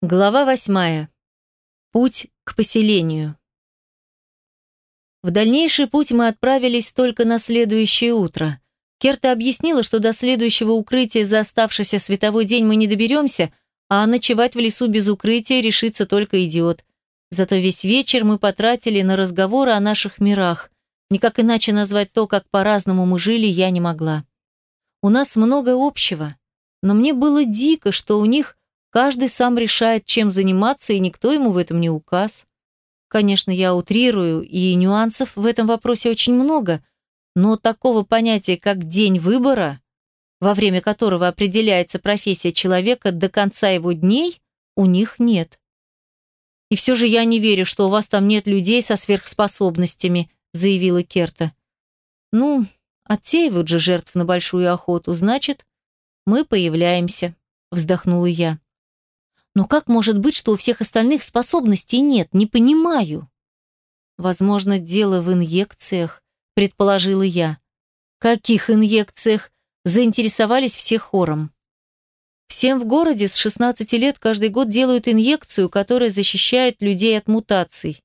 Глава восьмая. Путь к поселению. В дальнейший путь мы отправились только на следующее утро. Керта объяснила, что до следующего укрытия за оставшийся световой день мы не доберемся, а ночевать в лесу без укрытия решится только идиот. Зато весь вечер мы потратили на разговоры о наших мирах. Никак иначе назвать то, как по-разному мы жили, я не могла. У нас много общего, но мне было дико, что у них Каждый сам решает, чем заниматься, и никто ему в этом не указ. Конечно, я утрирую, и нюансов в этом вопросе очень много, но такого понятия, как день выбора, во время которого определяется профессия человека до конца его дней, у них нет. «И все же я не верю, что у вас там нет людей со сверхспособностями», заявила Керта. «Ну, отсеивают же жертв на большую охоту, значит, мы появляемся», вздохнула я. Но как может быть, что у всех остальных способностей нет? Не понимаю. Возможно, дело в инъекциях, предположила я. Каких инъекциях? Заинтересовались все хором. Всем в городе с 16 лет каждый год делают инъекцию, которая защищает людей от мутаций.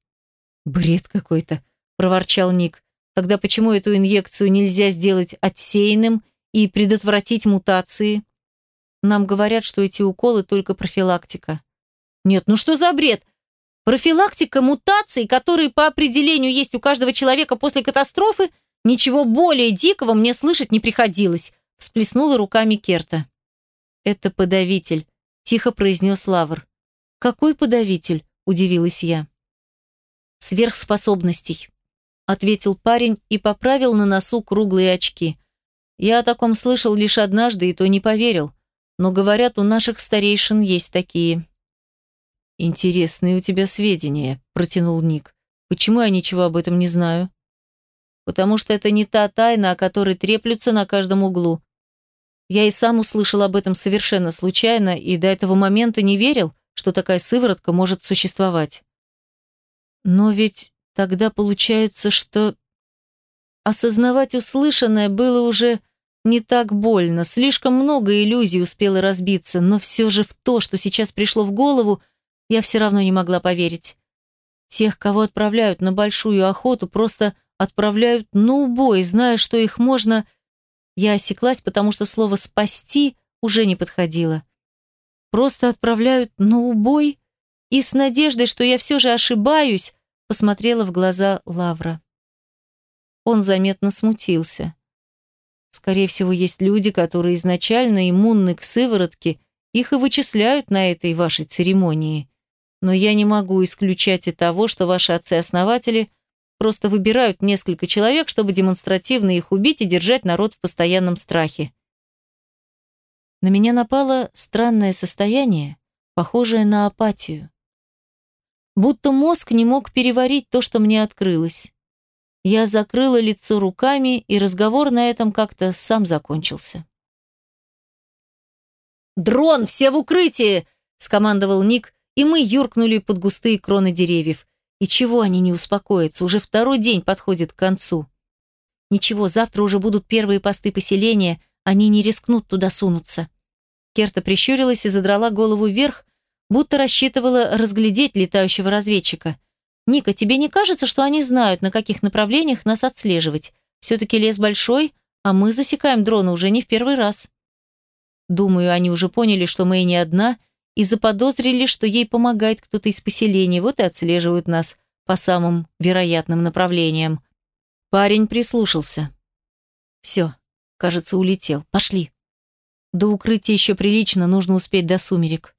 Бред какой-то, проворчал Ник. Тогда почему эту инъекцию нельзя сделать отсеянным и предотвратить мутации? Нам говорят, что эти уколы только профилактика. Нет, ну что за бред? Профилактика мутаций, которые по определению есть у каждого человека после катастрофы, ничего более дикого мне слышать не приходилось, всплеснула руками Керта. Это подавитель, тихо произнес Лавр. Какой подавитель? удивилась я. Сверхспособностей, ответил парень и поправил на носу круглые очки. Я о таком слышал лишь однажды и то не поверил но, говорят, у наших старейшин есть такие». «Интересные у тебя сведения», – протянул Ник. «Почему я ничего об этом не знаю?» «Потому что это не та тайна, о которой треплются на каждом углу. Я и сам услышал об этом совершенно случайно и до этого момента не верил, что такая сыворотка может существовать. Но ведь тогда получается, что осознавать услышанное было уже не так больно, слишком много иллюзий успело разбиться, но все же в то, что сейчас пришло в голову, я все равно не могла поверить. Тех, кого отправляют на большую охоту, просто отправляют на убой, зная, что их можно... Я осеклась, потому что слово «спасти» уже не подходило. Просто отправляют на убой и с надеждой, что я все же ошибаюсь, посмотрела в глаза Лавра. Он заметно смутился. Скорее всего, есть люди, которые изначально иммунны к сыворотке, их и вычисляют на этой вашей церемонии. Но я не могу исключать и того, что ваши отцы-основатели просто выбирают несколько человек, чтобы демонстративно их убить и держать народ в постоянном страхе. На меня напало странное состояние, похожее на апатию. Будто мозг не мог переварить то, что мне открылось. Я закрыла лицо руками, и разговор на этом как-то сам закончился. «Дрон, все в укрытии!» – скомандовал Ник, и мы юркнули под густые кроны деревьев. И чего они не успокоятся, уже второй день подходит к концу. Ничего, завтра уже будут первые посты поселения, они не рискнут туда сунуться. Керта прищурилась и задрала голову вверх, будто рассчитывала разглядеть летающего разведчика. «Ника, тебе не кажется, что они знают, на каких направлениях нас отслеживать? Все-таки лес большой, а мы засекаем дрона уже не в первый раз». Думаю, они уже поняли, что мы не одна, и заподозрили, что ей помогает кто-то из поселения, вот и отслеживают нас по самым вероятным направлениям. Парень прислушался. «Все, кажется, улетел. Пошли. До укрытия еще прилично, нужно успеть до сумерек».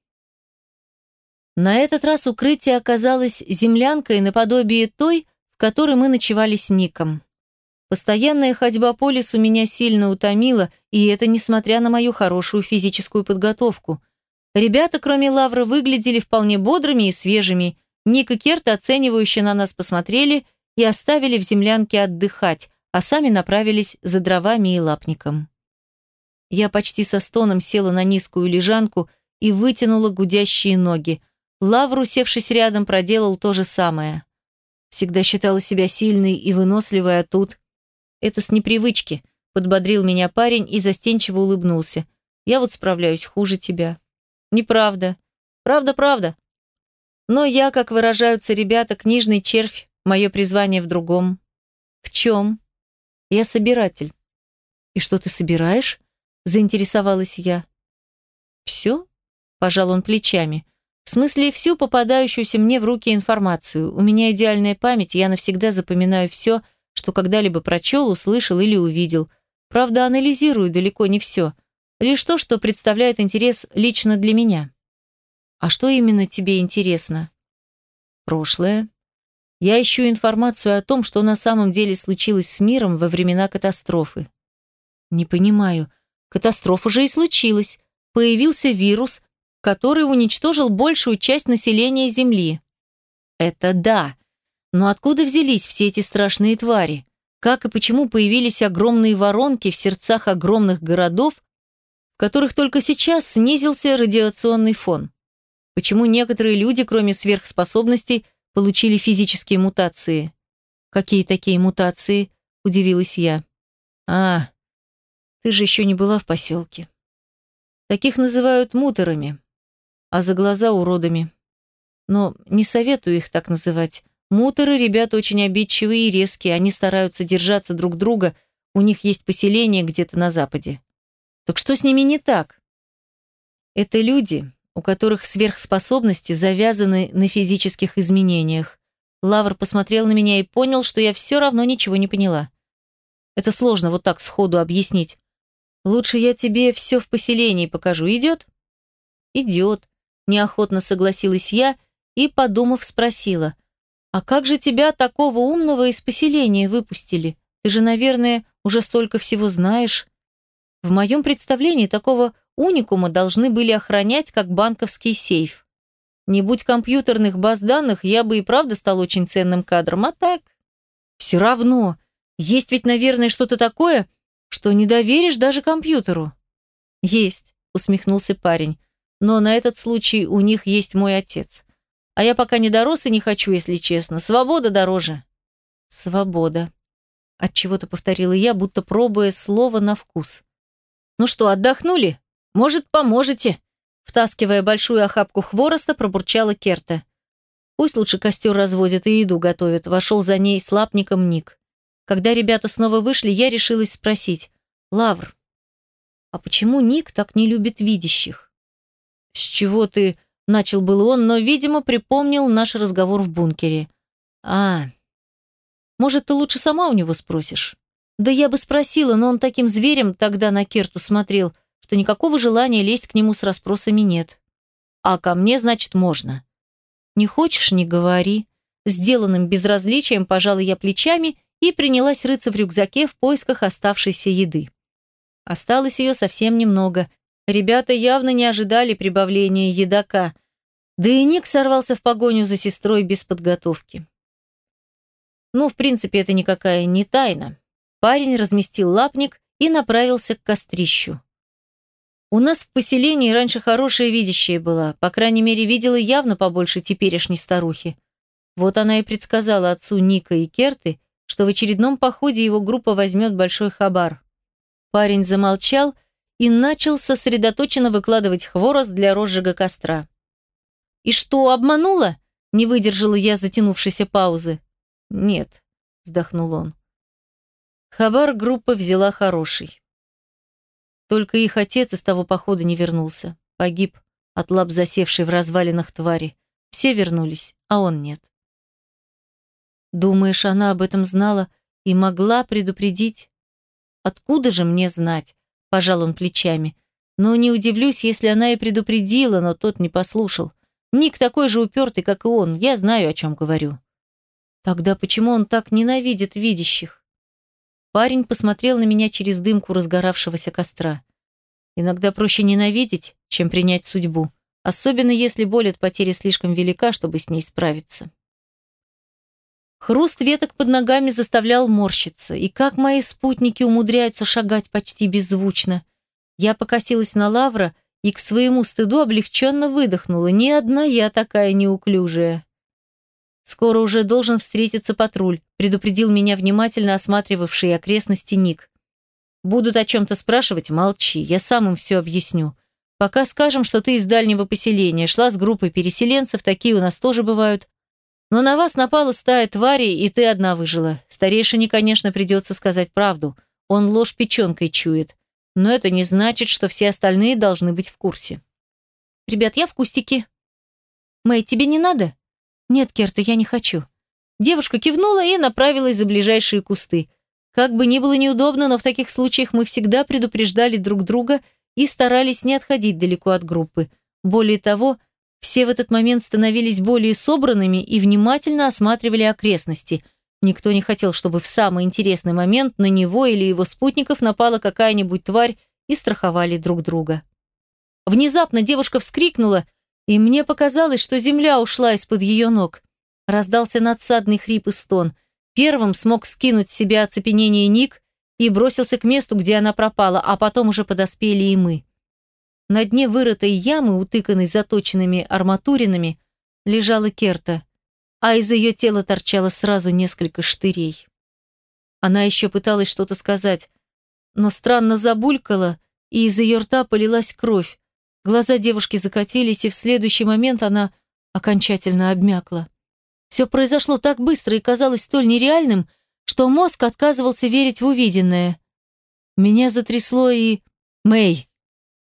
На этот раз укрытие оказалось землянкой наподобие той, в которой мы ночевали с Ником. Постоянная ходьба по лесу меня сильно утомила, и это несмотря на мою хорошую физическую подготовку. Ребята, кроме Лавры, выглядели вполне бодрыми и свежими. Ник и Керт оценивающе на нас посмотрели и оставили в землянке отдыхать, а сами направились за дровами и лапником. Я почти со стоном села на низкую лежанку и вытянула гудящие ноги – Лавр, усевшись рядом, проделал то же самое. Всегда считала себя сильной и выносливой, а тут... Это с непривычки, подбодрил меня парень и застенчиво улыбнулся. Я вот справляюсь хуже тебя. Неправда. Правда-правда. Но я, как выражаются ребята, книжный червь, мое призвание в другом. В чем? Я собиратель. И что ты собираешь? Заинтересовалась я. Все? Пожал он плечами. В смысле, всю попадающуюся мне в руки информацию. У меня идеальная память, я навсегда запоминаю все, что когда-либо прочел, услышал или увидел. Правда, анализирую далеко не все. Лишь то, что представляет интерес лично для меня. А что именно тебе интересно? Прошлое. Я ищу информацию о том, что на самом деле случилось с миром во времена катастрофы. Не понимаю. Катастрофа же и случилась. Появился вирус, который уничтожил большую часть населения Земли. Это да. Но откуда взялись все эти страшные твари? Как и почему появились огромные воронки в сердцах огромных городов, в которых только сейчас снизился радиационный фон? Почему некоторые люди, кроме сверхспособностей, получили физические мутации? Какие такие мутации? Удивилась я. А, ты же еще не была в поселке. Таких называют муторами а за глаза уродами. Но не советую их так называть. Муторы ребята очень обидчивые и резкие, они стараются держаться друг друга, у них есть поселение где-то на западе. Так что с ними не так? Это люди, у которых сверхспособности завязаны на физических изменениях. Лавр посмотрел на меня и понял, что я все равно ничего не поняла. Это сложно вот так сходу объяснить. Лучше я тебе все в поселении покажу. Идет? Идет. Неохотно согласилась я и, подумав, спросила. «А как же тебя, такого умного, из поселения выпустили? Ты же, наверное, уже столько всего знаешь». В моем представлении такого уникума должны были охранять, как банковский сейф. Не будь компьютерных баз данных, я бы и правда стал очень ценным кадром, а так... Все равно, есть ведь, наверное, что-то такое, что не доверишь даже компьютеру. Есть, усмехнулся парень но на этот случай у них есть мой отец. А я пока не дорос и не хочу, если честно. Свобода дороже. Свобода. От чего-то повторила я, будто пробуя слово на вкус. Ну что, отдохнули? Может, поможете? Втаскивая большую охапку хвороста, пробурчала Керта. Пусть лучше костер разводят и еду готовят. Вошел за ней с лапником Ник. Когда ребята снова вышли, я решилась спросить. Лавр, а почему Ник так не любит видящих? «С чего ты?» – начал был он, но, видимо, припомнил наш разговор в бункере. «А, может, ты лучше сама у него спросишь?» «Да я бы спросила, но он таким зверем тогда на Керту смотрел, что никакого желания лезть к нему с расспросами нет. А ко мне, значит, можно». «Не хочешь – не говори». Сделанным безразличием пожала я плечами и принялась рыться в рюкзаке в поисках оставшейся еды. Осталось ее совсем немного, Ребята явно не ожидали прибавления едока, да и Ник сорвался в погоню за сестрой без подготовки. Ну, в принципе, это никакая не тайна. Парень разместил лапник и направился к кострищу. У нас в поселении раньше хорошая видящая была, по крайней мере, видела явно побольше теперешней старухи. Вот она и предсказала отцу Ника и Керты, что в очередном походе его группа возьмет большой хабар. Парень замолчал и начал сосредоточенно выкладывать хворост для розжига костра. «И что, обманула?» – не выдержала я затянувшейся паузы. «Нет», – вздохнул он. Хабар группа взяла хороший. Только их отец из того похода не вернулся. Погиб от лап засевшей в развалинах твари. Все вернулись, а он нет. Думаешь, она об этом знала и могла предупредить? Откуда же мне знать? Пожал он плечами. Но не удивлюсь, если она и предупредила, но тот не послушал. Ник такой же упертый, как и он, я знаю, о чем говорю. Тогда почему он так ненавидит видящих? Парень посмотрел на меня через дымку разгоравшегося костра. Иногда проще ненавидеть, чем принять судьбу, особенно если боль от потери слишком велика, чтобы с ней справиться. Хруст веток под ногами заставлял морщиться, и как мои спутники умудряются шагать почти беззвучно. Я покосилась на Лавра и к своему стыду облегченно выдохнула. Ни одна я такая неуклюжая. «Скоро уже должен встретиться патруль», предупредил меня внимательно осматривавший окрестности Ник. «Будут о чем-то спрашивать, молчи, я сам им все объясню. Пока скажем, что ты из дальнего поселения, шла с группой переселенцев, такие у нас тоже бывают. Но на вас напала стая тварей, и ты одна выжила. Старейшине, конечно, придется сказать правду. Он ложь печенкой чует. Но это не значит, что все остальные должны быть в курсе. Ребят, я в кустике. Мэй, тебе не надо? Нет, Керта, я не хочу. Девушка кивнула и направилась за ближайшие кусты. Как бы ни было неудобно, но в таких случаях мы всегда предупреждали друг друга и старались не отходить далеко от группы. Более того, все в этот момент становились более собранными и внимательно осматривали окрестности. Никто не хотел, чтобы в самый интересный момент на него или его спутников напала какая-нибудь тварь и страховали друг друга. Внезапно девушка вскрикнула, и мне показалось, что земля ушла из-под ее ног. Раздался надсадный хрип и стон. Первым смог скинуть с себя оцепенение Ник, и бросился к месту, где она пропала, а потом уже подоспели и мы. На дне вырытой ямы, утыканной заточенными арматуринами, лежала Керта, а из ее тела торчало сразу несколько штырей. Она еще пыталась что-то сказать, но странно забулькала, и из ее рта полилась кровь. Глаза девушки закатились, и в следующий момент она окончательно обмякла. Все произошло так быстро и казалось столь нереальным, что мозг отказывался верить в увиденное. Меня затрясло и... «Мэй!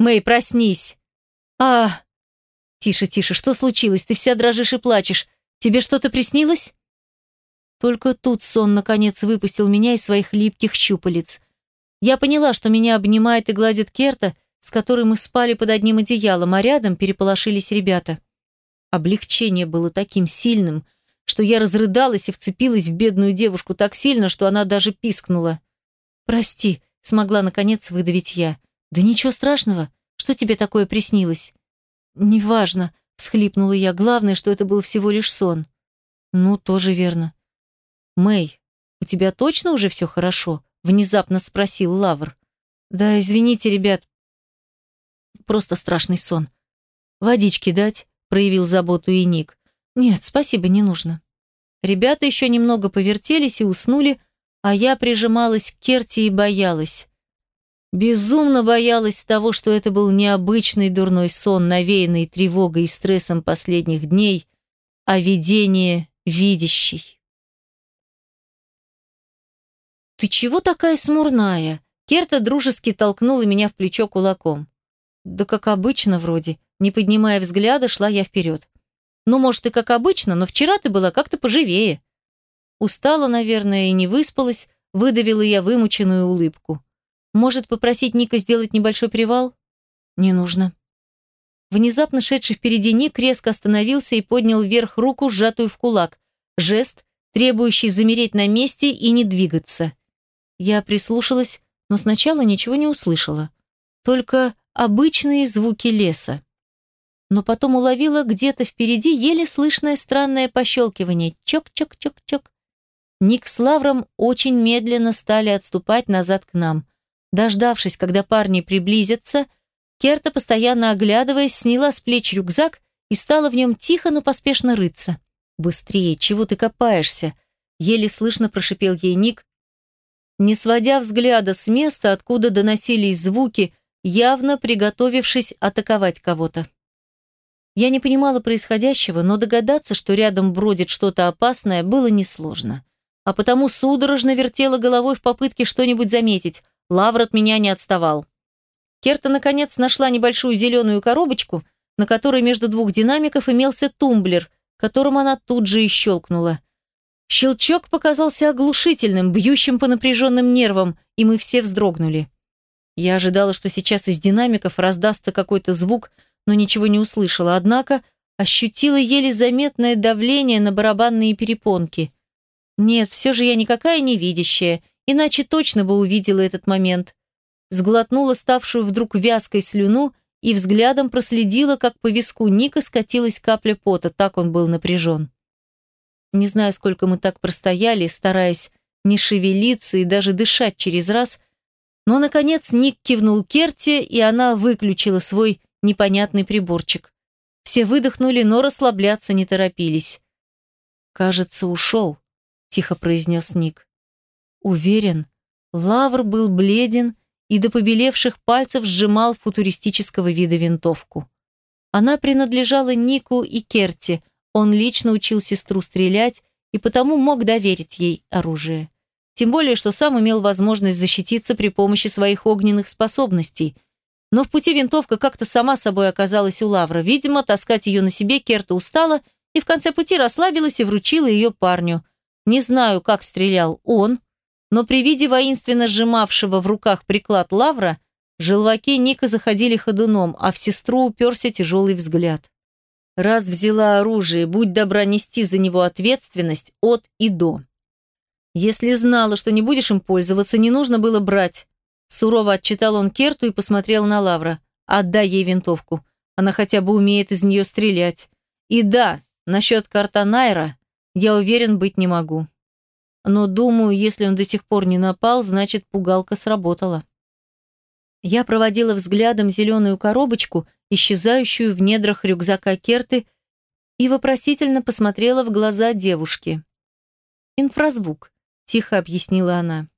Мэй, проснись!» «А...» «Тише, тише, что случилось? Ты вся дрожишь и плачешь. Тебе что-то приснилось?» Только тут сон, наконец, выпустил меня из своих липких щупалец. Я поняла, что меня обнимает и гладит Керта, с которой мы спали под одним одеялом, а рядом переполошились ребята. Облегчение было таким сильным, что я разрыдалась и вцепилась в бедную девушку так сильно, что она даже пискнула. «Прости», — смогла наконец выдавить я. «Да ничего страшного. Что тебе такое приснилось?» «Неважно», — схлипнула я. «Главное, что это был всего лишь сон». «Ну, тоже верно». «Мэй, у тебя точно уже все хорошо?» — внезапно спросил Лавр. «Да, извините, ребят. Просто страшный сон. Водички дать?» — проявил заботу и Ник. «Нет, спасибо, не нужно». Ребята еще немного повертелись и уснули, а я прижималась к Керти и боялась. Безумно боялась того, что это был необычный дурной сон, навеянный тревогой и стрессом последних дней, а видение видящий. «Ты чего такая смурная?» Керта дружески толкнула меня в плечо кулаком. «Да как обычно вроде». Не поднимая взгляда, шла я вперед. Ну, может, и как обычно, но вчера ты была как-то поживее. Устала, наверное, и не выспалась, выдавила я вымученную улыбку. Может, попросить Ника сделать небольшой привал? Не нужно. Внезапно шедший впереди Ник резко остановился и поднял вверх руку, сжатую в кулак. Жест, требующий замереть на месте и не двигаться. Я прислушалась, но сначала ничего не услышала. Только обычные звуки леса но потом уловила где-то впереди еле слышное странное пощелкивание. Чок-чок-чок-чок. Ник с Лавром очень медленно стали отступать назад к нам. Дождавшись, когда парни приблизятся, Керта, постоянно оглядываясь, сняла с плеч рюкзак и стала в нем тихо, но поспешно рыться. «Быстрее, чего ты копаешься?» Еле слышно прошипел ей Ник, не сводя взгляда с места, откуда доносились звуки, явно приготовившись атаковать кого-то. Я не понимала происходящего, но догадаться, что рядом бродит что-то опасное, было несложно. А потому судорожно вертела головой в попытке что-нибудь заметить. Лавр от меня не отставал. Керта, наконец, нашла небольшую зеленую коробочку, на которой между двух динамиков имелся тумблер, которым она тут же и щелкнула. Щелчок показался оглушительным, бьющим по напряженным нервам, и мы все вздрогнули. Я ожидала, что сейчас из динамиков раздастся какой-то звук, но ничего не услышала, однако ощутила еле заметное давление на барабанные перепонки. Нет, все же я никакая не видящая, иначе точно бы увидела этот момент. Сглотнула ставшую вдруг вязкой слюну и взглядом проследила, как по виску Ника скатилась капля пота, так он был напряжен. Не знаю, сколько мы так простояли, стараясь не шевелиться и даже дышать через раз, но, наконец, Ник кивнул Керте, и она выключила свой непонятный приборчик. Все выдохнули, но расслабляться не торопились. «Кажется, ушел», — тихо произнес Ник. «Уверен». Лавр был бледен и до побелевших пальцев сжимал футуристического вида винтовку. Она принадлежала Нику и Керти, он лично учил сестру стрелять и потому мог доверить ей оружие. Тем более, что сам имел возможность защититься при помощи своих огненных способностей. Но в пути винтовка как-то сама собой оказалась у Лавра. Видимо, таскать ее на себе Керта устала и в конце пути расслабилась и вручила ее парню. Не знаю, как стрелял он, но при виде воинственно сжимавшего в руках приклад Лавра желваки Ника заходили ходуном, а в сестру уперся тяжелый взгляд. Раз взяла оружие, будь добра нести за него ответственность от и до. Если знала, что не будешь им пользоваться, не нужно было брать. Сурово отчитал он Керту и посмотрел на Лавра. Отдай ей винтовку. Она хотя бы умеет из нее стрелять. И да, насчет карта Найра я уверен быть не могу. Но думаю, если он до сих пор не напал, значит, пугалка сработала. Я проводила взглядом зеленую коробочку, исчезающую в недрах рюкзака Керты, и вопросительно посмотрела в глаза девушки. «Инфразвук», – тихо объяснила она.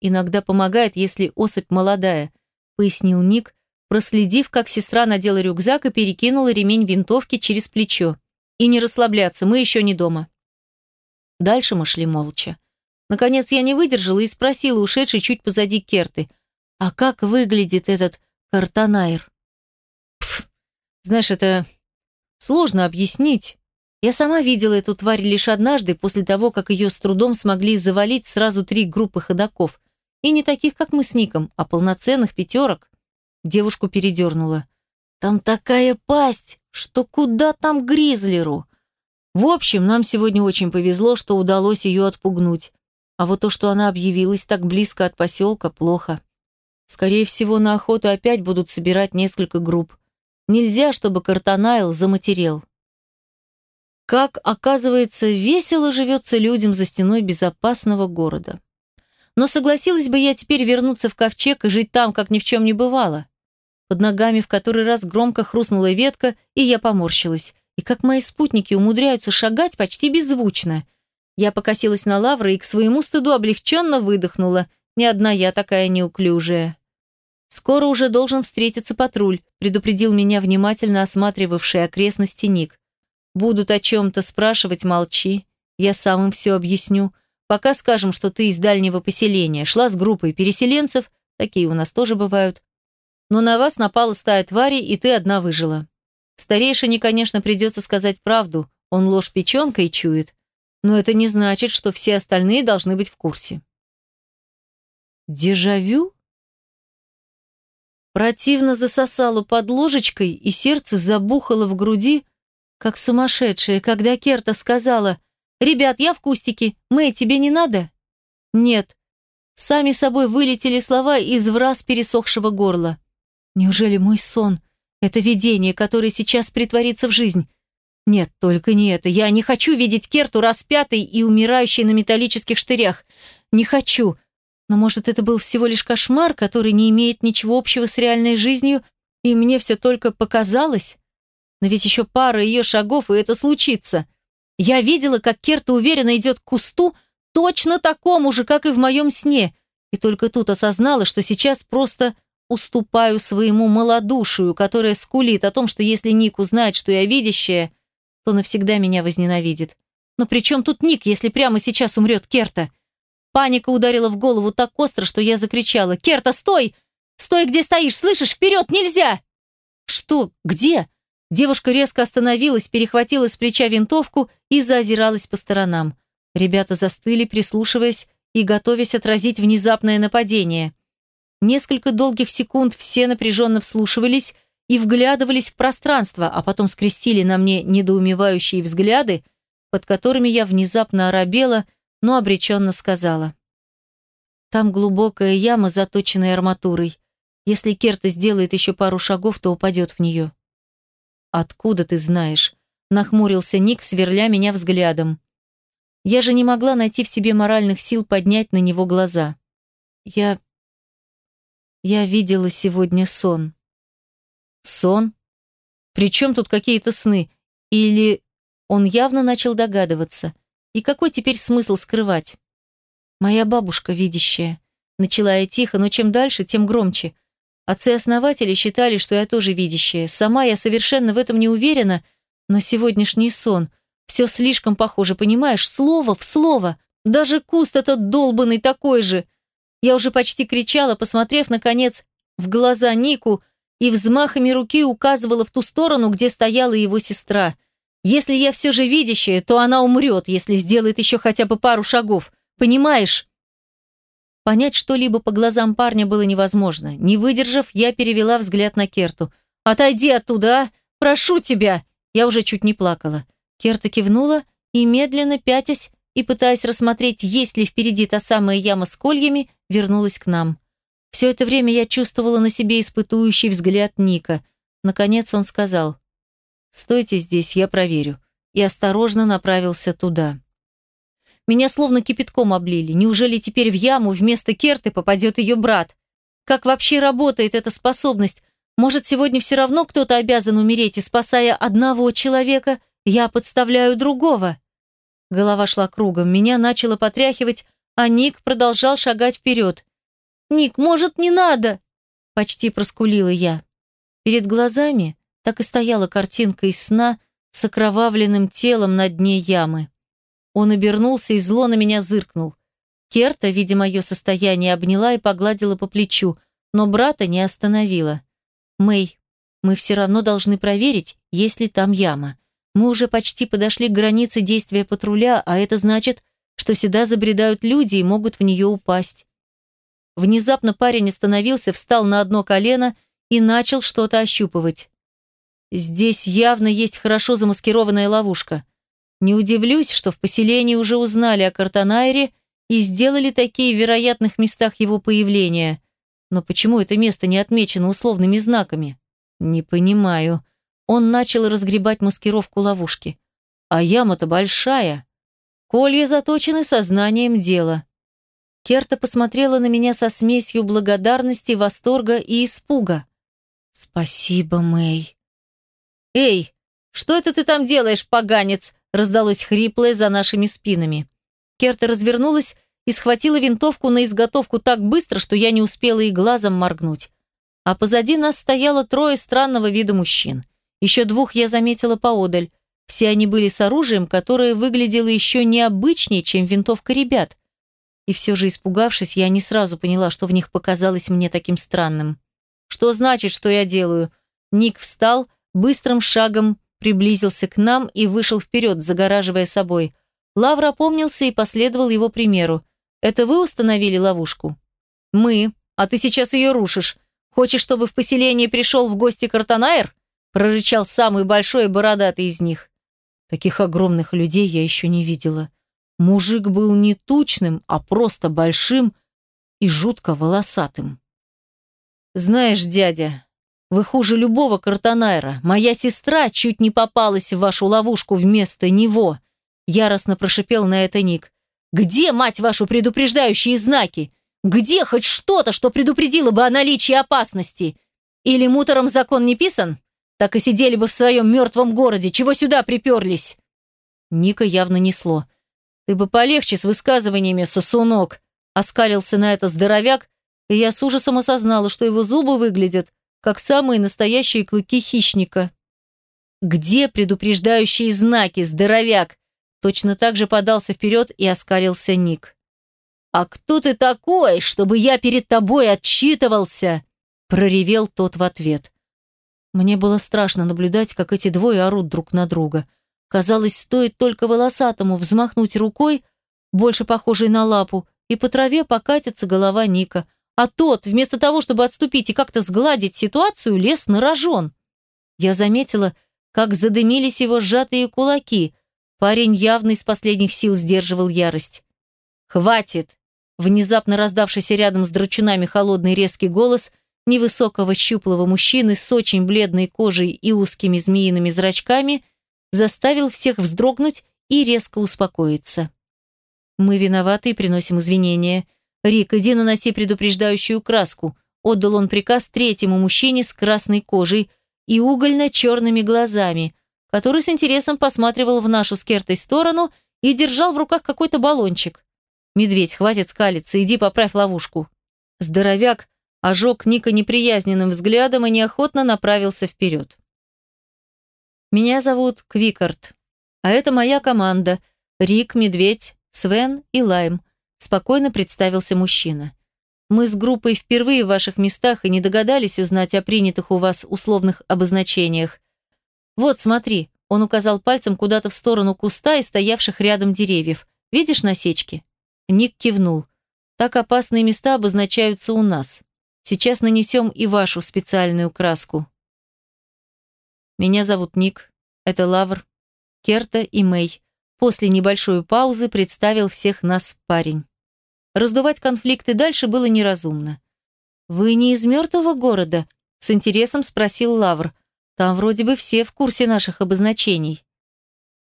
«Иногда помогает, если особь молодая», – пояснил Ник, проследив, как сестра надела рюкзак и перекинула ремень винтовки через плечо. «И не расслабляться, мы еще не дома». Дальше мы шли молча. Наконец я не выдержала и спросила ушедшей чуть позади Керты, «А как выглядит этот картанайр?» Пф, знаешь, это сложно объяснить. Я сама видела эту тварь лишь однажды, после того, как ее с трудом смогли завалить сразу три группы ходаков. И не таких, как мы с Ником, а полноценных пятерок. Девушку передернула. Там такая пасть, что куда там Гризлеру? В общем, нам сегодня очень повезло, что удалось ее отпугнуть. А вот то, что она объявилась так близко от поселка, плохо. Скорее всего, на охоту опять будут собирать несколько групп. Нельзя, чтобы Картанайл заматерел. Как, оказывается, весело живется людям за стеной безопасного города. Но согласилась бы я теперь вернуться в ковчег и жить там, как ни в чем не бывало. Под ногами в который раз громко хрустнула ветка, и я поморщилась и как мои спутники умудряются шагать почти беззвучно. Я покосилась на лавры и к своему стыду облегченно выдохнула. Ни одна я такая неуклюжая. «Скоро уже должен встретиться патруль», предупредил меня внимательно осматривавший окрестности Ник. «Будут о чем-то спрашивать, молчи. Я сам им все объясню. Пока скажем, что ты из дальнего поселения, шла с группой переселенцев, такие у нас тоже бывают, но на вас напала стая тварей, и ты одна выжила. Старейшине, конечно, придется сказать правду, он ложь печенкой чует, но это не значит, что все остальные должны быть в курсе. Дежавю? Противно засосало под ложечкой, и сердце забухало в груди, как сумасшедшее, когда Керта сказала «Ребят, я в кустике, Мэй, тебе не надо?» «Нет». Сами собой вылетели слова из враз пересохшего горла. «Неужели мой сон?» Это видение, которое сейчас притворится в жизнь. Нет, только не это. Я не хочу видеть Керту распятой и умирающей на металлических штырях. Не хочу. Но может это был всего лишь кошмар, который не имеет ничего общего с реальной жизнью, и мне все только показалось? Но ведь еще пара ее шагов, и это случится. Я видела, как Керта уверенно идет к кусту, точно такому же, как и в моем сне, и только тут осознала, что сейчас просто уступаю своему малодушию, которое скулит о том, что если Ник узнает, что я видящая, то навсегда меня возненавидит. Но при чем тут Ник, если прямо сейчас умрет Керта? Паника ударила в голову так остро, что я закричала. «Керта, стой! Стой, где стоишь! Слышишь, вперед, нельзя!» «Что? Где?» Девушка резко остановилась, перехватила с плеча винтовку и заозиралась по сторонам. Ребята застыли, прислушиваясь и готовясь отразить внезапное нападение. Несколько долгих секунд все напряженно вслушивались и вглядывались в пространство, а потом скрестили на мне недоумевающие взгляды, под которыми я внезапно оробела, но обреченно сказала. Там глубокая яма, заточенная арматурой. Если Керта сделает еще пару шагов, то упадет в нее. «Откуда ты знаешь?» – нахмурился Ник, сверля меня взглядом. Я же не могла найти в себе моральных сил поднять на него глаза. «Я я видела сегодня сон. Сон? Причем тут какие-то сны? Или он явно начал догадываться? И какой теперь смысл скрывать? Моя бабушка видящая. Начала я тихо, но чем дальше, тем громче. Отцы-основатели считали, что я тоже видящая. Сама я совершенно в этом не уверена, но сегодняшний сон. Все слишком похоже, понимаешь? Слово в слово. Даже куст этот долбанный такой же. Я уже почти кричала, посмотрев, наконец, в глаза Нику и взмахами руки указывала в ту сторону, где стояла его сестра. Если я все же видящая, то она умрет, если сделает еще хотя бы пару шагов. Понимаешь? Понять что-либо по глазам парня было невозможно. Не выдержав, я перевела взгляд на Керту. «Отойди оттуда, а! Прошу тебя!» Я уже чуть не плакала. Керта кивнула и, медленно пятясь и пытаясь рассмотреть, есть ли впереди та самая яма с кольями, вернулась к нам. Все это время я чувствовала на себе испытующий взгляд Ника. Наконец он сказал «Стойте здесь, я проверю», и осторожно направился туда. Меня словно кипятком облили. Неужели теперь в яму вместо Керты попадет ее брат? Как вообще работает эта способность? Может, сегодня все равно кто-то обязан умереть, и спасая одного человека, я подставляю другого? Голова шла кругом, меня начало потряхивать, а Ник продолжал шагать вперед. «Ник, может, не надо?» Почти проскулила я. Перед глазами так и стояла картинка из сна с окровавленным телом на дне ямы. Он обернулся и зло на меня зыркнул. Керта, видя мое состояние, обняла и погладила по плечу, но брата не остановила. «Мэй, мы все равно должны проверить, есть ли там яма. Мы уже почти подошли к границе действия патруля, а это значит, что сюда забредают люди и могут в нее упасть». Внезапно парень остановился, встал на одно колено и начал что-то ощупывать. «Здесь явно есть хорошо замаскированная ловушка. Не удивлюсь, что в поселении уже узнали о Картанайре и сделали такие в вероятных местах его появления. Но почему это место не отмечено условными знаками? Не понимаю. Он начал разгребать маскировку ловушки. А яма-то большая. Колья заточены сознанием дела. Керта посмотрела на меня со смесью благодарности, восторга и испуга. «Спасибо, Мэй». «Эй, что это ты там делаешь, поганец?» раздалось хриплое за нашими спинами. Керта развернулась и схватила винтовку на изготовку так быстро, что я не успела и глазом моргнуть. А позади нас стояло трое странного вида мужчин. Еще двух я заметила поодаль. Все они были с оружием, которое выглядело еще необычнее, чем винтовка ребят. И все же, испугавшись, я не сразу поняла, что в них показалось мне таким странным. «Что значит, что я делаю?» Ник встал, быстрым шагом приблизился к нам и вышел вперед, загораживая собой. Лавра опомнился и последовал его примеру. «Это вы установили ловушку?» «Мы. А ты сейчас ее рушишь. Хочешь, чтобы в поселение пришел в гости Картанайр?» Прорычал самый большой и бородатый из них. Таких огромных людей я еще не видела. Мужик был не тучным, а просто большим и жутко волосатым. «Знаешь, дядя, вы хуже любого картонайра. Моя сестра чуть не попалась в вашу ловушку вместо него. Яростно прошипел на это Ник. Где, мать вашу, предупреждающие знаки? Где хоть что-то, что предупредило бы о наличии опасности? Или мутором закон не писан? Так и сидели бы в своем мертвом городе. Чего сюда приперлись?» Ника явно несло. «Ты бы полегче с высказываниями, сосунок!» Оскалился на это здоровяк, и я с ужасом осознала, что его зубы выглядят как самые настоящие клыки хищника. «Где предупреждающие знаки, здоровяк?» Точно так же подался вперед и оскалился Ник. «А кто ты такой, чтобы я перед тобой отчитывался?» проревел тот в ответ. Мне было страшно наблюдать, как эти двое орут друг на друга. Казалось, стоит только волосатому взмахнуть рукой, больше похожей на лапу, и по траве покатится голова Ника, а тот, вместо того, чтобы отступить и как-то сгладить ситуацию, лез на рожон. Я заметила, как задымились его сжатые кулаки. Парень явно из последних сил сдерживал ярость. «Хватит!» Внезапно раздавшийся рядом с драчунами холодный резкий голос невысокого щуплого мужчины с очень бледной кожей и узкими змеиными зрачками заставил всех вздрогнуть и резко успокоиться. «Мы виноваты и приносим извинения», «Рик, иди наноси предупреждающую краску», отдал он приказ третьему мужчине с красной кожей и угольно-черными глазами, который с интересом посматривал в нашу с сторону и держал в руках какой-то баллончик. «Медведь, хватит скалиться, иди поправь ловушку». Здоровяк ожег Ника неприязненным взглядом и неохотно направился вперед. «Меня зовут Квикард, а это моя команда. Рик, Медведь, Свен и Лайм», спокойно представился мужчина. «Мы с группой впервые в ваших местах и не догадались узнать о принятых у вас условных обозначениях. Вот, смотри, он указал пальцем куда-то в сторону куста и стоявших рядом деревьев. «Видишь насечки?» Ник кивнул. «Так опасные места обозначаются у нас. Сейчас нанесем и вашу специальную краску». «Меня зовут Ник. Это Лавр, Керта и Мэй». После небольшой паузы представил всех нас парень. Раздувать конфликты дальше было неразумно. «Вы не из мертвого города?» – с интересом спросил Лавр – там вроде бы все в курсе наших обозначений.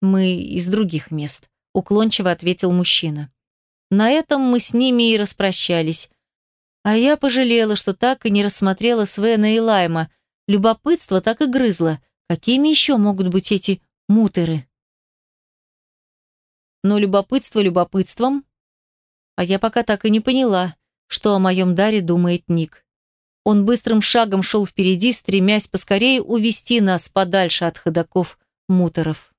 Мы из других мест, уклончиво ответил мужчина. На этом мы с ними и распрощались. А я пожалела, что так и не рассмотрела Свена и Лайма. Любопытство так и грызло. Какими еще могут быть эти мутеры? Но любопытство любопытством. А я пока так и не поняла, что о моем даре думает Ник. Он быстрым шагом шел впереди, стремясь поскорее увести нас подальше от ходоков муторов.